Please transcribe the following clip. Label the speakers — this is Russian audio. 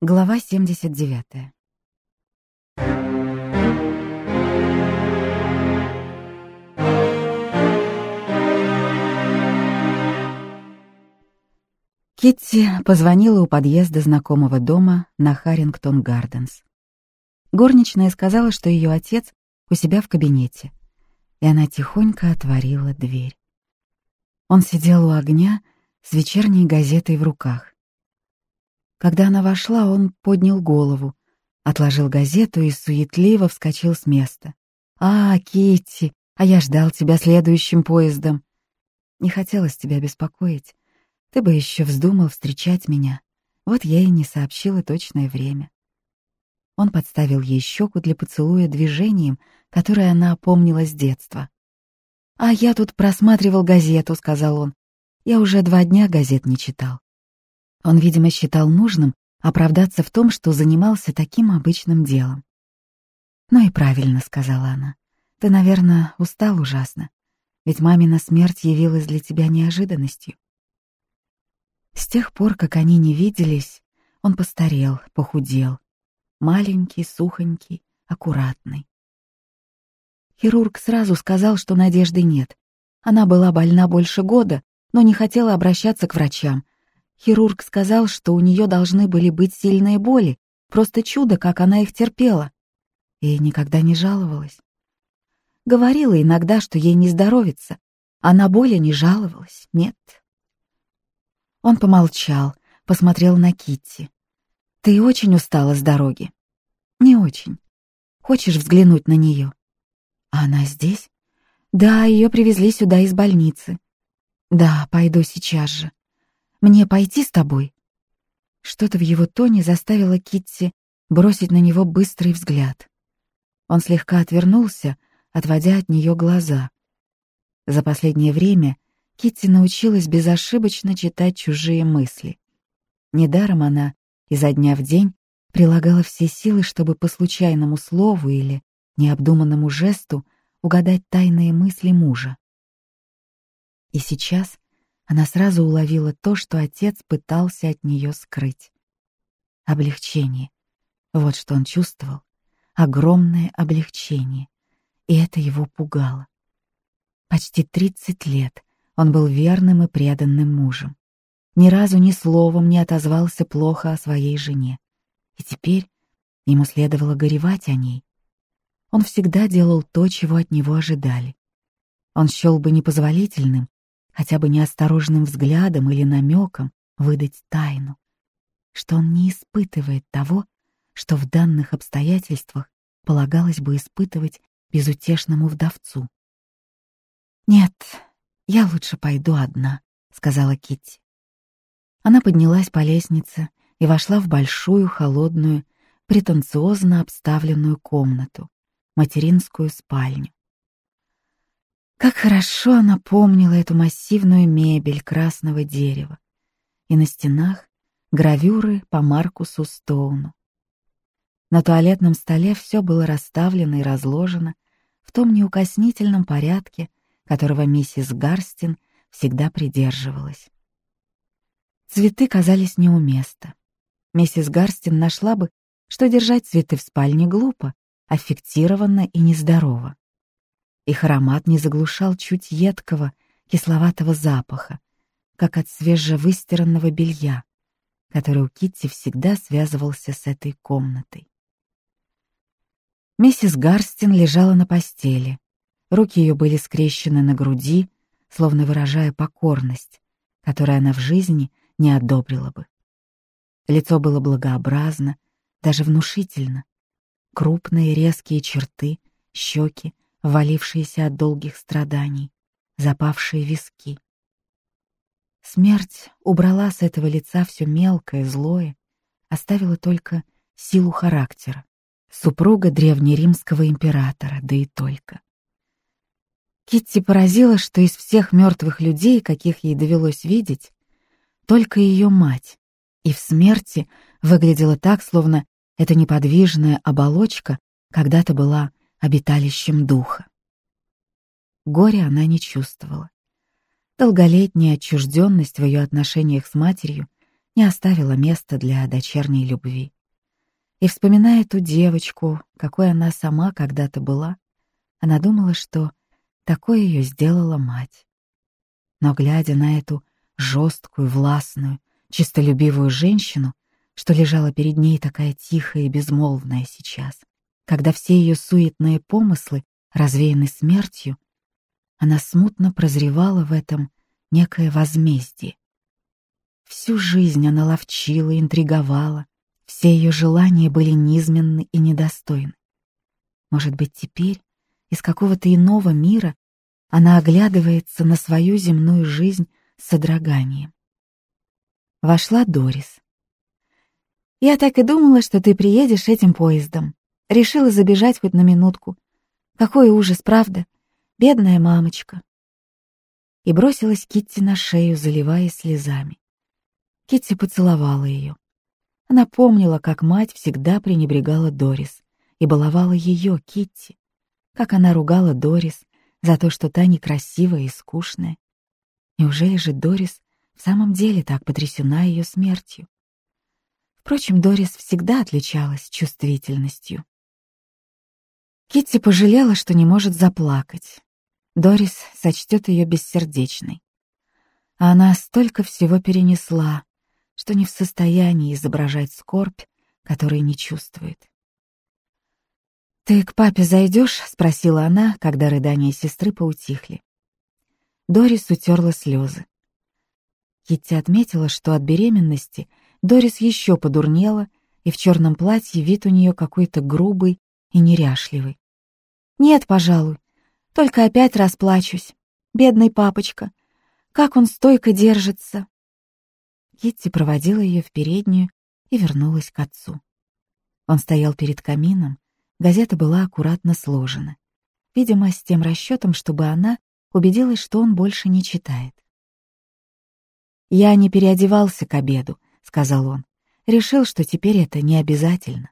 Speaker 1: Глава 79. Китти позвонила у подъезда знакомого дома на Харрингтон-Гарденс. Горничная сказала, что ее отец у себя в кабинете, и она тихонько отворила дверь. Он сидел у огня с вечерней газетой в руках. Когда она вошла, он поднял голову, отложил газету и суетливо вскочил с места. «А, Китти, а я ждал тебя следующим поездом. Не хотелось тебя беспокоить. Ты бы еще вздумал встречать меня. Вот я и не сообщила точное время». Он подставил ей щеку для поцелуя движением, которое она помнила с детства. «А я тут просматривал газету», — сказал он. «Я уже два дня газет не читал». Он, видимо, считал нужным оправдаться в том, что занимался таким обычным делом. «Ну и правильно», — сказала она. «Ты, наверное, устал ужасно, ведь мамина смерть явилась для тебя неожиданностью». С тех пор, как они не виделись, он постарел, похудел. Маленький, сухонький, аккуратный. Хирург сразу сказал, что надежды нет. Она была больна больше года, но не хотела обращаться к врачам. Хирург сказал, что у нее должны были быть сильные боли, просто чудо, как она их терпела. И никогда не жаловалась. Говорила иногда, что ей не здоровится, а на боли не жаловалась, нет. Он помолчал, посмотрел на Китти. «Ты очень устала с дороги?» «Не очень. Хочешь взглянуть на нее?» А она здесь? Да, ее привезли сюда из больницы. Да, пойду сейчас же. Мне пойти с тобой? Что-то в его тоне заставило Китти бросить на него быстрый взгляд. Он слегка отвернулся, отводя от нее глаза. За последнее время Китти научилась безошибочно читать чужие мысли. Недаром она изо дня в день прилагала все силы, чтобы по случайному слову или необдуманному жесту угадать тайные мысли мужа. И сейчас она сразу уловила то, что отец пытался от нее скрыть. Облегчение. Вот что он чувствовал. Огромное облегчение. И это его пугало. Почти 30 лет он был верным и преданным мужем. Ни разу ни словом не отозвался плохо о своей жене. И теперь ему следовало горевать о ней, он всегда делал то, чего от него ожидали. Он счел бы непозволительным, хотя бы неосторожным взглядом или намеком выдать тайну, что он не испытывает того, что в данных обстоятельствах полагалось бы испытывать безутешному вдовцу. «Нет, я лучше пойду одна», — сказала Китти. Она поднялась по лестнице и вошла в большую, холодную, претенциозно обставленную комнату, материнскую спальню. Как хорошо она помнила эту массивную мебель красного дерева и на стенах гравюры по Маркусу Стоуну. На туалетном столе все было расставлено и разложено в том неукоснительном порядке, которого миссис Гарстин всегда придерживалась. Цветы казались не у места. Миссис Гарстин нашла бы, что держать цветы в спальне глупо, аффектированно и нездорово. Их аромат не заглушал чуть едкого, кисловатого запаха, как от свежевыстиранного белья, который у Китти всегда связывался с этой комнатой. Миссис Гарстин лежала на постели. Руки ее были скрещены на груди, словно выражая покорность, которую она в жизни не одобрила бы. Лицо было благообразно, даже внушительно, крупные резкие черты, щеки, валившиеся от долгих страданий, запавшие виски. Смерть убрала с этого лица все мелкое, злое, оставила только силу характера, супруга древнеримского императора, да и только. Китти поразила, что из всех мертвых людей, каких ей довелось видеть, только ее мать, и в смерти выглядела так, словно эта неподвижная оболочка когда-то была обиталищем духа. Горя она не чувствовала. Долголетняя отчужденность в ее отношениях с матерью не оставила места для дочерней любви. И вспоминая ту девочку, какой она сама когда-то была, она думала, что такое ее сделала мать. Но глядя на эту жесткую, властную, чистолюбивую женщину, что лежала перед ней такая тихая и безмолвная сейчас, когда все ее суетные помыслы развеяны смертью, она смутно прозревала в этом некое возмездие. Всю жизнь она ловчила, интриговала, все ее желания были низменны и недостойны. Может быть, теперь из какого-то иного мира она оглядывается на свою земную жизнь с содроганием. Вошла Дорис. «Я так и думала, что ты приедешь этим поездом. Решила забежать хоть на минутку. Какой ужас, правда? Бедная мамочка!» И бросилась Китти на шею, заливаясь слезами. Китти поцеловала ее. Она помнила, как мать всегда пренебрегала Дорис и баловала ее, Китти, как она ругала Дорис за то, что та некрасивая и скучная. Неужели же Дорис в самом деле так потрясена ее смертью? Впрочем, Дорис всегда отличалась чувствительностью. Китти пожалела, что не может заплакать. Дорис сочтет ее бессердечной. А она столько всего перенесла, что не в состоянии изображать скорбь, которой не чувствует. «Ты к папе зайдешь?» — спросила она, когда рыдания сестры поутихли. Дорис утерла слезы. Китти отметила, что от беременности Дорис еще подурнела, и в черном платье вид у нее какой-то грубый и неряшливый. «Нет, пожалуй, только опять расплачусь. Бедный папочка. Как он стойко держится!» Китти проводила ее в переднюю и вернулась к отцу. Он стоял перед камином, газета была аккуратно сложена. Видимо, с тем расчетом, чтобы она убедилась, что он больше не читает. «Я не переодевался к обеду», — сказал он. «Решил, что теперь это не обязательно».